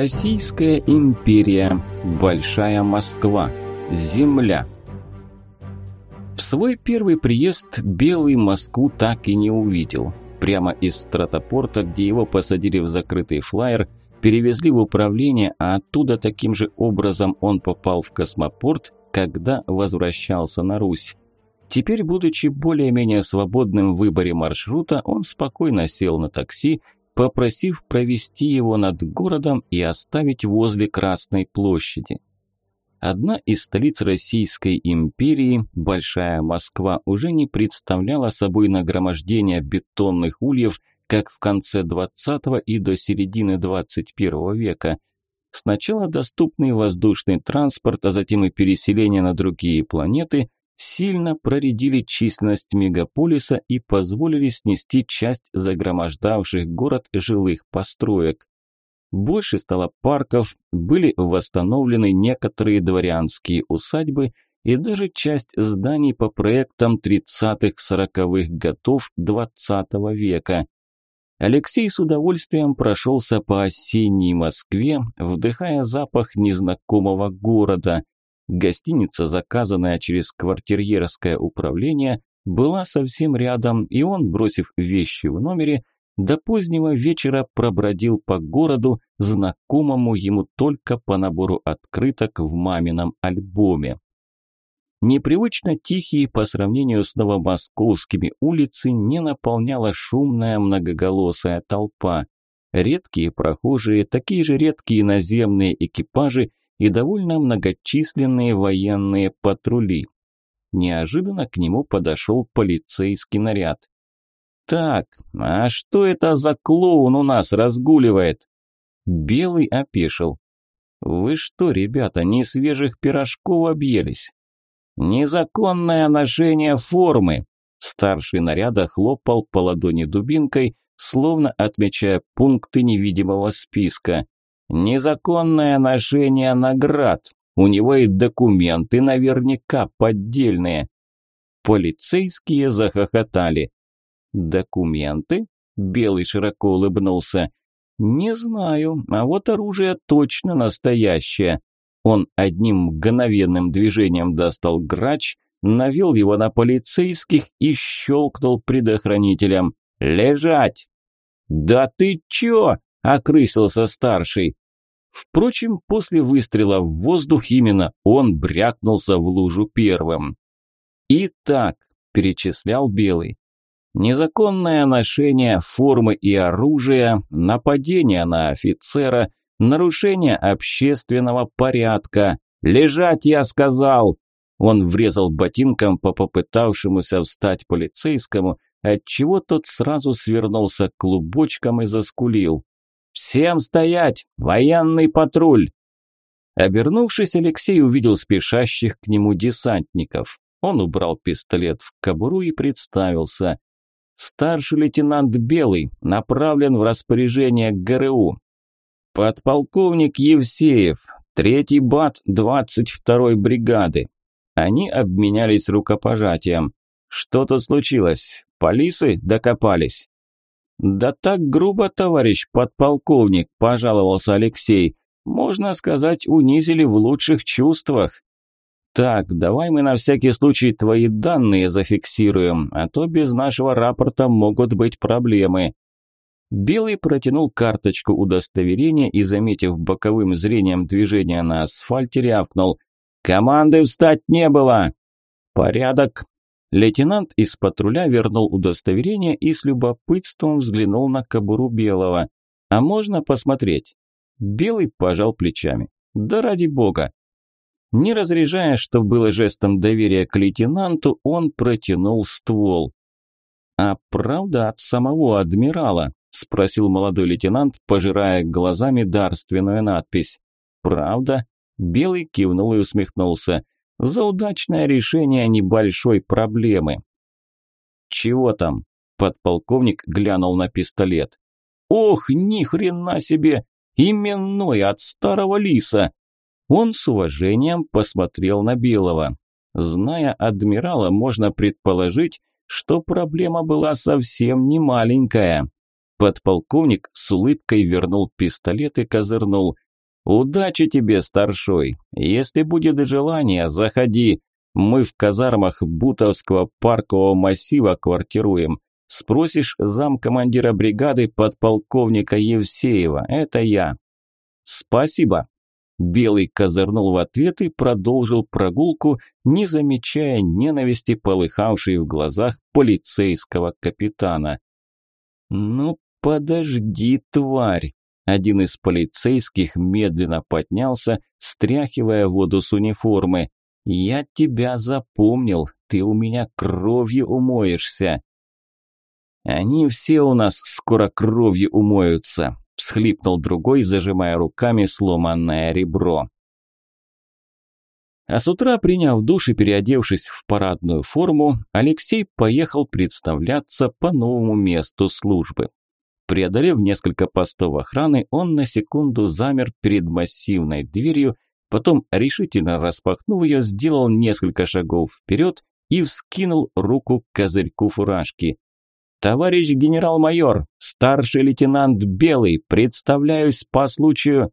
Российская империя. Большая Москва. Земля. В свой первый приезд Белый Москву так и не увидел. Прямо из стратопорта, где его посадили в закрытый флайер, перевезли в управление, а оттуда таким же образом он попал в космопорт, когда возвращался на Русь. Теперь, будучи более-менее свободным в выборе маршрута, он спокойно сел на такси попросив провести его над городом и оставить возле Красной площади. Одна из столиц Российской империи, Большая Москва, уже не представляла собой нагромождение бетонных ульев, как в конце 20 и до середины 21 века. Сначала доступный воздушный транспорт, а затем и переселение на другие планеты – сильно проредили численность мегаполиса и позволили снести часть загромождавших город жилых построек. Больше стало парков, были восстановлены некоторые дворянские усадьбы и даже часть зданий по проектам 30-40-х годов XX века. Алексей с удовольствием прошелся по осенней Москве, вдыхая запах незнакомого города – Гостиница, заказанная через квартирьерское управление, была совсем рядом, и он, бросив вещи в номере, до позднего вечера пробродил по городу, знакомому ему только по набору открыток в мамином альбоме. Непривычно тихие по сравнению с новомосковскими улицы не наполняла шумная многоголосая толпа. Редкие прохожие, такие же редкие наземные экипажи и довольно многочисленные военные патрули. Неожиданно к нему подошел полицейский наряд. «Так, а что это за клоун у нас разгуливает?» Белый опешил. «Вы что, ребята, не свежих пирожков объелись?» «Незаконное ношение формы!» Старший наряда хлопал по ладони дубинкой, словно отмечая пункты невидимого списка. Незаконное ношение наград. У него и документы наверняка поддельные. Полицейские захохотали. Документы? Белый широко улыбнулся. Не знаю, а вот оружие точно настоящее. Он одним мгновенным движением достал грач, навел его на полицейских и щелкнул предохранителем. «Лежать!» «Да ты чё?» – окрысился старший. Впрочем, после выстрела в воздух именно он брякнулся в лужу первым. «Итак», – перечислял Белый, – «незаконное ношение формы и оружия, нападение на офицера, нарушение общественного порядка. Лежать, я сказал!» Он врезал ботинком по попытавшемуся встать полицейскому, отчего тот сразу свернулся клубочком и заскулил. «Всем стоять! Военный патруль!» Обернувшись, Алексей увидел спешащих к нему десантников. Он убрал пистолет в кобуру и представился. «Старший лейтенант Белый направлен в распоряжение ГРУ. Подполковник Евсеев, третий бат 22-й бригады». Они обменялись рукопожатием. «Что тут случилось? Полисы докопались?» «Да так грубо, товарищ подполковник», – пожаловался Алексей. «Можно сказать, унизили в лучших чувствах». «Так, давай мы на всякий случай твои данные зафиксируем, а то без нашего рапорта могут быть проблемы». Белый протянул карточку удостоверения и, заметив боковым зрением движение на асфальте, рявкнул. «Команды встать не было!» «Порядок!» Лейтенант из патруля вернул удостоверение и с любопытством взглянул на кобуру Белого. «А можно посмотреть?» Белый пожал плечами. «Да ради бога!» Не разряжая, что было жестом доверия к лейтенанту, он протянул ствол. «А правда от самого адмирала?» – спросил молодой лейтенант, пожирая глазами дарственную надпись. «Правда?» – Белый кивнул и усмехнулся за удачное решение небольшой проблемы. «Чего там?» – подполковник глянул на пистолет. «Ох, ни хрена себе! Именной от старого лиса!» Он с уважением посмотрел на Белого. Зная адмирала, можно предположить, что проблема была совсем не маленькая. Подполковник с улыбкой вернул пистолет и козырнул. «Удачи тебе, старшой! Если будет желание, заходи. Мы в казармах Бутовского паркового массива квартируем. Спросишь зам командира бригады подполковника Евсеева. Это я». «Спасибо». Белый козырнул в ответ и продолжил прогулку, не замечая ненависти, полыхавшей в глазах полицейского капитана. «Ну, «Подожди, тварь!» Один из полицейских медленно поднялся, стряхивая воду с униформы. «Я тебя запомнил, ты у меня кровью умоешься!» «Они все у нас скоро кровью умоются», – всхлипнул другой, зажимая руками сломанное ребро. А с утра, приняв душ и переодевшись в парадную форму, Алексей поехал представляться по новому месту службы. Преодолев несколько постов охраны, он на секунду замер перед массивной дверью, потом, решительно распахнув ее, сделал несколько шагов вперед и вскинул руку к козырьку фуражки. «Товарищ генерал-майор, старший лейтенант Белый, представляюсь по случаю...»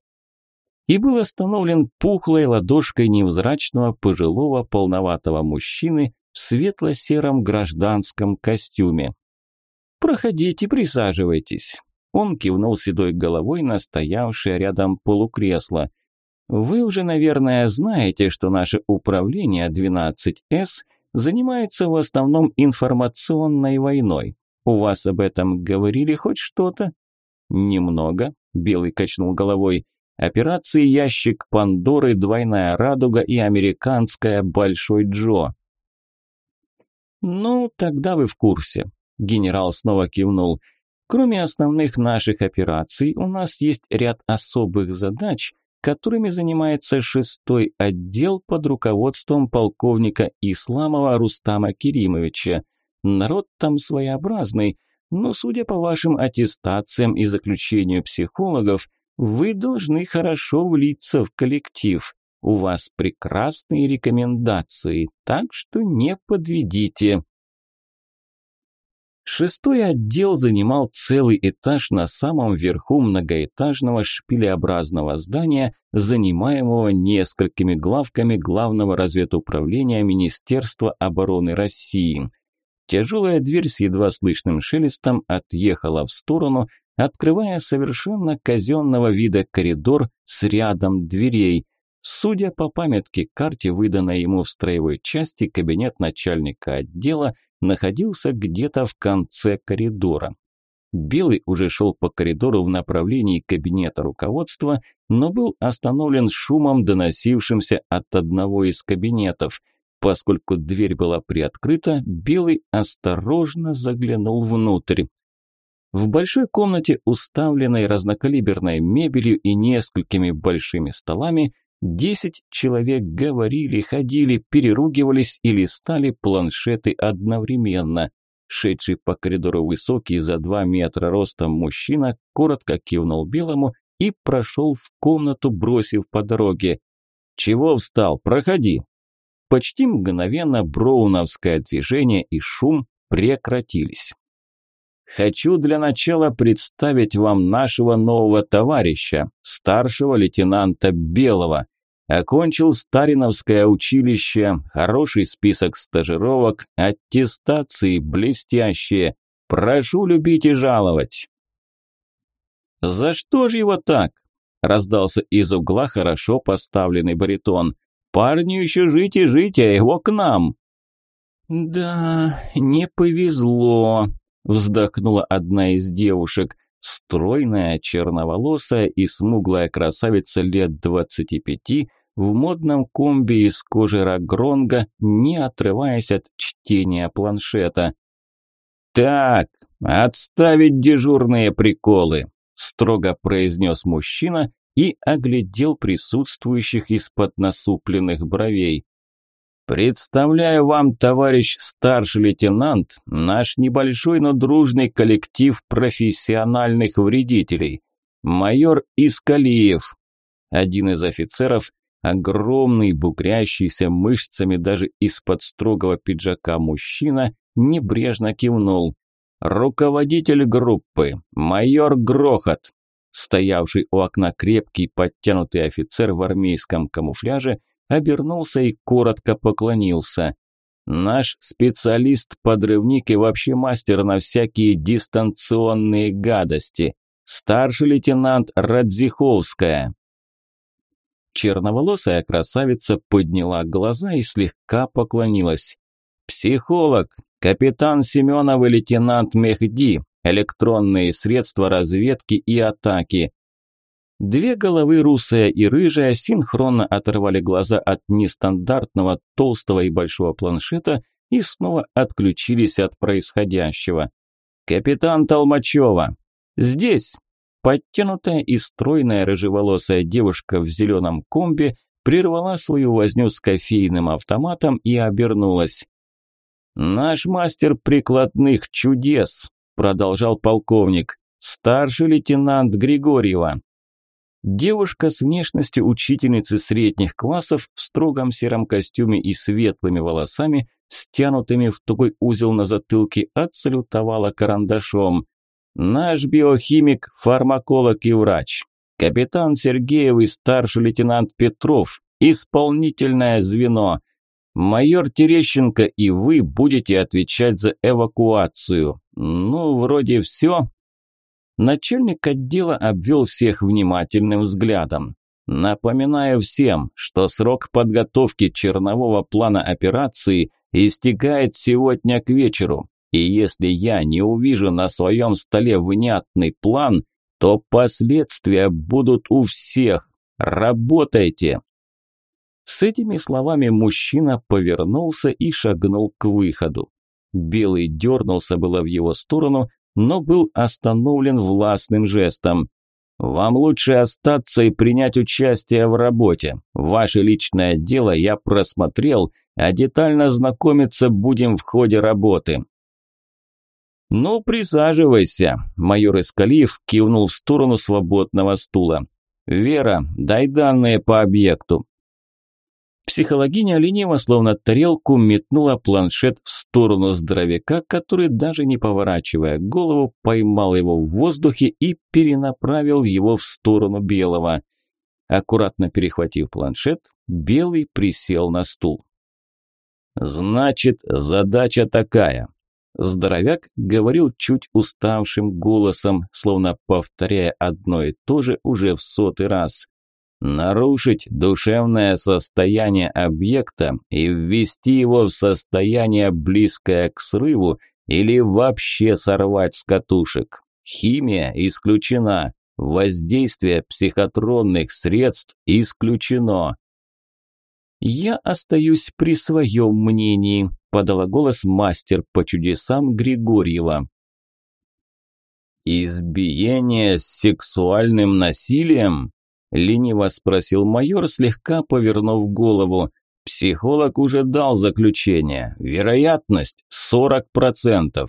И был остановлен пухлой ладошкой невзрачного пожилого полноватого мужчины в светло-сером гражданском костюме. «Проходите, присаживайтесь». Он кивнул седой головой на стоявшее рядом полукресло. «Вы уже, наверное, знаете, что наше управление 12С занимается в основном информационной войной. У вас об этом говорили хоть что-то?» «Немного», – Белый качнул головой. «Операции «Ящик Пандоры», «Двойная радуга» и «Американская Большой Джо». «Ну, тогда вы в курсе. Генерал снова кивнул. Кроме основных наших операций, у нас есть ряд особых задач, которыми занимается шестой отдел под руководством полковника Исламова Рустама Керимовича. Народ там своеобразный, но, судя по вашим аттестациям и заключению психологов, вы должны хорошо влиться в коллектив. У вас прекрасные рекомендации, так что не подведите. Шестой отдел занимал целый этаж на самом верху многоэтажного шпилеобразного здания, занимаемого несколькими главками Главного разведуправления Министерства обороны России. Тяжелая дверь с едва слышным шелестом отъехала в сторону, открывая совершенно казенного вида коридор с рядом дверей. Судя по памятке карте, выданной ему в строевой части, кабинет начальника отдела – находился где-то в конце коридора. Белый уже шел по коридору в направлении кабинета руководства, но был остановлен шумом, доносившимся от одного из кабинетов. Поскольку дверь была приоткрыта, Белый осторожно заглянул внутрь. В большой комнате, уставленной разнокалиберной мебелью и несколькими большими столами, Десять человек говорили, ходили, переругивались и листали планшеты одновременно. Шедший по коридору высокий за два метра ростом мужчина коротко кивнул белому и прошел в комнату, бросив по дороге. «Чего встал? Проходи!» Почти мгновенно броуновское движение и шум прекратились. Хочу для начала представить вам нашего нового товарища, старшего лейтенанта Белого. Окончил Стариновское училище, хороший список стажировок, аттестации блестящие. Прошу любить и жаловать. За что же его так? Раздался из угла хорошо поставленный баритон. Парню еще жить и жить, а его к нам. Да, не повезло, вздохнула одна из девушек, стройная, черноволосая и смуглая красавица лет двадцати пяти в модном комби из кожи рагронга, не отрываясь от чтения планшета. «Так, отставить дежурные приколы», – строго произнес мужчина и оглядел присутствующих из-под насупленных бровей. Представляю вам, товарищ старший лейтенант, наш небольшой, но дружный коллектив профессиональных вредителей. Майор Искалиев. Один из офицеров, огромный, бугрящийся мышцами даже из-под строгого пиджака мужчина, небрежно кивнул. Руководитель группы, майор Грохот. Стоявший у окна крепкий, подтянутый офицер в армейском камуфляже обернулся и коротко поклонился. Наш специалист-подрывник и вообще мастер на всякие дистанционные гадости. Старший лейтенант Радзиховская. Черноволосая красавица подняла глаза и слегка поклонилась. «Психолог, капитан Семенов и лейтенант Мехди, электронные средства разведки и атаки». Две головы, русая и рыжая, синхронно оторвали глаза от нестандартного толстого и большого планшета и снова отключились от происходящего. «Капитан Толмачева!» «Здесь!» Подтянутая и стройная рыжеволосая девушка в зеленом комбе прервала свою возню с кофейным автоматом и обернулась. «Наш мастер прикладных чудес», – продолжал полковник, – «старший лейтенант Григорьева». Девушка с внешностью учительницы средних классов в строгом сером костюме и светлыми волосами, стянутыми в тугой узел на затылке, отсалютовала карандашом. Наш биохимик, фармаколог и врач. Капитан Сергеев и старший лейтенант Петров. Исполнительное звено. Майор Терещенко и вы будете отвечать за эвакуацию. Ну, вроде все. Начальник отдела обвел всех внимательным взглядом. Напоминаю всем, что срок подготовки чернового плана операции истекает сегодня к вечеру. И если я не увижу на своем столе внятный план, то последствия будут у всех. Работайте!» С этими словами мужчина повернулся и шагнул к выходу. Белый дернулся было в его сторону, но был остановлен властным жестом. «Вам лучше остаться и принять участие в работе. Ваше личное дело я просмотрел, а детально знакомиться будем в ходе работы. «Ну, присаживайся», – майор Искалиев кивнул в сторону свободного стула. «Вера, дай данные по объекту». Психологиня лениво, словно тарелку, метнула планшет в сторону здоровяка, который, даже не поворачивая голову, поймал его в воздухе и перенаправил его в сторону Белого. Аккуратно перехватив планшет, Белый присел на стул. «Значит, задача такая. Здоровяк говорил чуть уставшим голосом, словно повторяя одно и то же уже в сотый раз. Нарушить душевное состояние объекта и ввести его в состояние близкое к срыву или вообще сорвать с катушек. Химия исключена, воздействие психотронных средств исключено. Я остаюсь при своем мнении, подала голос мастер по чудесам Григорьева. «Избиение с сексуальным насилием?» – лениво спросил майор, слегка повернув голову. «Психолог уже дал заключение. Вероятность – 40%.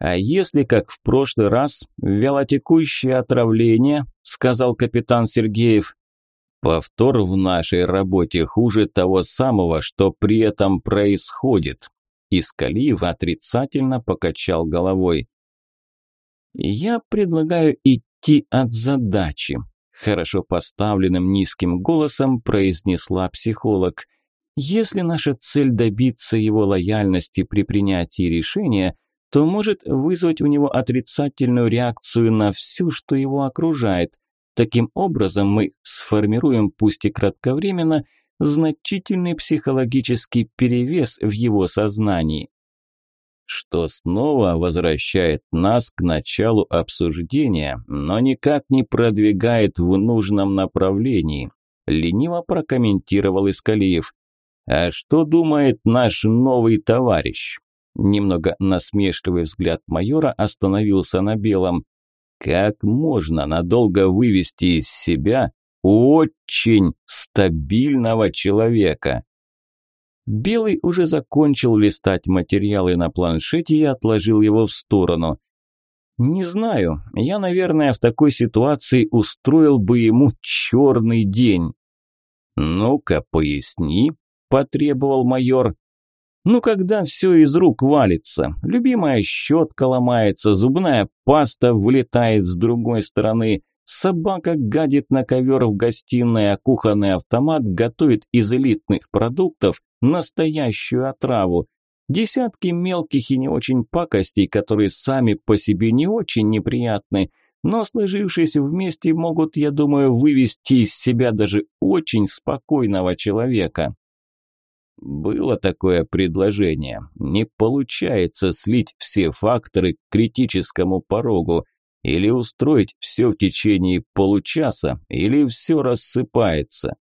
«А если, как в прошлый раз, вялотекущее отравление?» – сказал капитан Сергеев. Повтор в нашей работе хуже того самого, что при этом происходит. Искалиев отрицательно покачал головой. Я предлагаю идти от задачи, хорошо поставленным низким голосом произнесла психолог. Если наша цель добиться его лояльности при принятии решения, то может вызвать у него отрицательную реакцию на все, что его окружает – Таким образом, мы сформируем, пусть и кратковременно, значительный психологический перевес в его сознании. Что снова возвращает нас к началу обсуждения, но никак не продвигает в нужном направлении, лениво прокомментировал Искалиев. А что думает наш новый товарищ? Немного насмешливый взгляд майора остановился на белом. Как можно надолго вывести из себя очень стабильного человека? Белый уже закончил листать материалы на планшете и отложил его в сторону. Не знаю, я, наверное, в такой ситуации устроил бы ему черный день. Ну-ка, поясни, потребовал майор. Ну, когда все из рук валится, любимая щетка ломается, зубная паста вылетает с другой стороны, собака гадит на ковер в гостиной, а кухонный автомат готовит из элитных продуктов настоящую отраву. Десятки мелких и не очень пакостей, которые сами по себе не очень неприятны, но сложившись вместе могут, я думаю, вывести из себя даже очень спокойного человека. Было такое предложение. Не получается слить все факторы к критическому порогу. Или устроить все в течение получаса, или все рассыпается.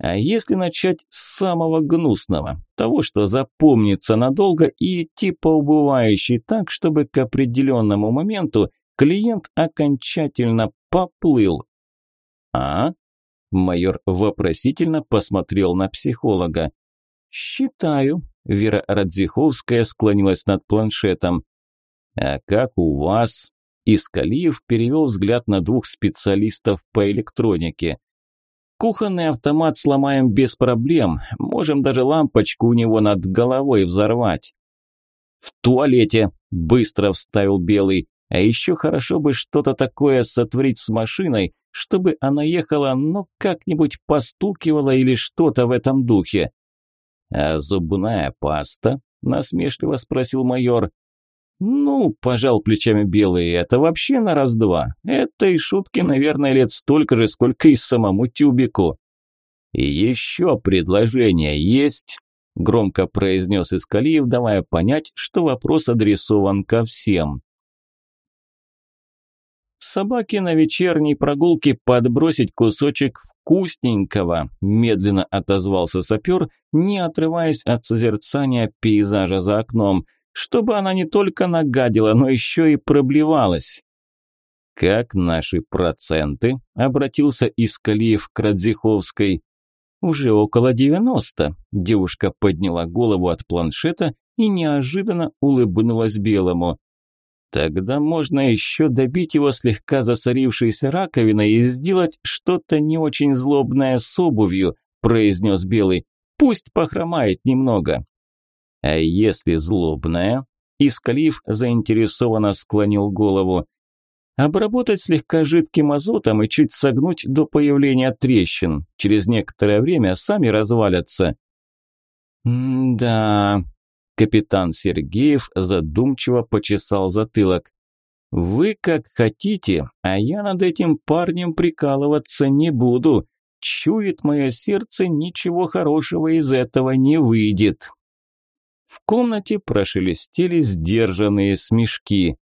А если начать с самого гнусного, того, что запомнится надолго и идти по убывающей так, чтобы к определенному моменту клиент окончательно поплыл. А? Майор вопросительно посмотрел на психолога. «Считаю», – Вера Радзиховская склонилась над планшетом. «А как у вас?» Искалиев перевел взгляд на двух специалистов по электронике. «Кухонный автомат сломаем без проблем, можем даже лампочку у него над головой взорвать». «В туалете», – быстро вставил Белый. «А еще хорошо бы что-то такое сотворить с машиной, чтобы она ехала, ну, как-нибудь постукивала или что-то в этом духе». «А зубная паста?» – насмешливо спросил майор. «Ну, пожал плечами Белый, это вообще на раз-два. Этой шутки, наверное, лет столько же, сколько и самому тюбику». «И еще предложение есть?» – громко произнес Искалиев, давая понять, что вопрос адресован ко всем. Собаке на вечерней прогулке подбросить кусочек вкусненького, медленно отозвался сапер, не отрываясь от созерцания пейзажа за окном, чтобы она не только нагадила, но еще и проблевалась. «Как наши проценты?» – обратился Искалиев к Радзиховской. «Уже около девяносто», – девушка подняла голову от планшета и неожиданно улыбнулась Белому. Тогда можно еще добить его слегка засорившейся раковиной и сделать что-то не очень злобное с обувью, произнес Белый. Пусть похромает немного. А если злобная? Искалив заинтересованно склонил голову. Обработать слегка жидким азотом и чуть согнуть до появления трещин. Через некоторое время сами развалятся. «Да», Капитан Сергеев задумчиво почесал затылок. «Вы как хотите, а я над этим парнем прикалываться не буду. Чует мое сердце, ничего хорошего из этого не выйдет». В комнате прошелестели сдержанные смешки.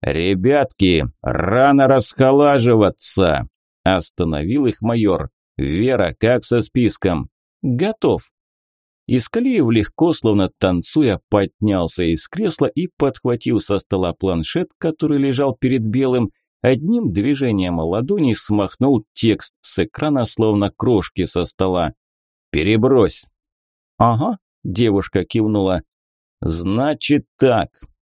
«Ребятки, рано расхолаживаться!» Остановил их майор. «Вера, как со списком?» «Готов», Искалиев легко, словно танцуя, поднялся из кресла и, подхватил со стола планшет, который лежал перед Белым, одним движением ладони смахнул текст с экрана, словно крошки со стола. «Перебрось!» «Ага», – девушка кивнула. «Значит так».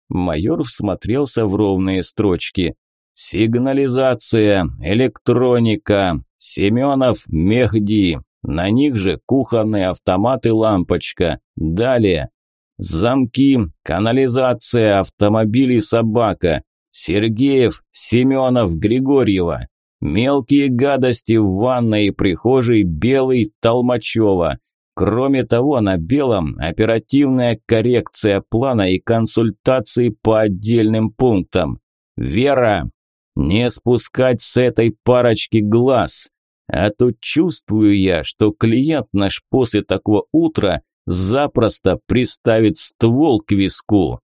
Майор всмотрелся в ровные строчки. «Сигнализация, электроника, Семенов, Мехди, на них же кухонный автомат и лампочка. Далее. Замки, канализация, автомобили, собака. Сергеев, Семенов, Григорьева. Мелкие гадости в ванной и прихожей Белый, Толмачева. Кроме того, на Белом оперативная коррекция плана и консультации по отдельным пунктам. Вера, не спускать с этой парочки глаз. А то чувствую я, что клиент наш после такого утра запросто приставит ствол к виску.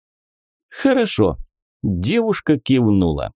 Хорошо. Девушка кивнула.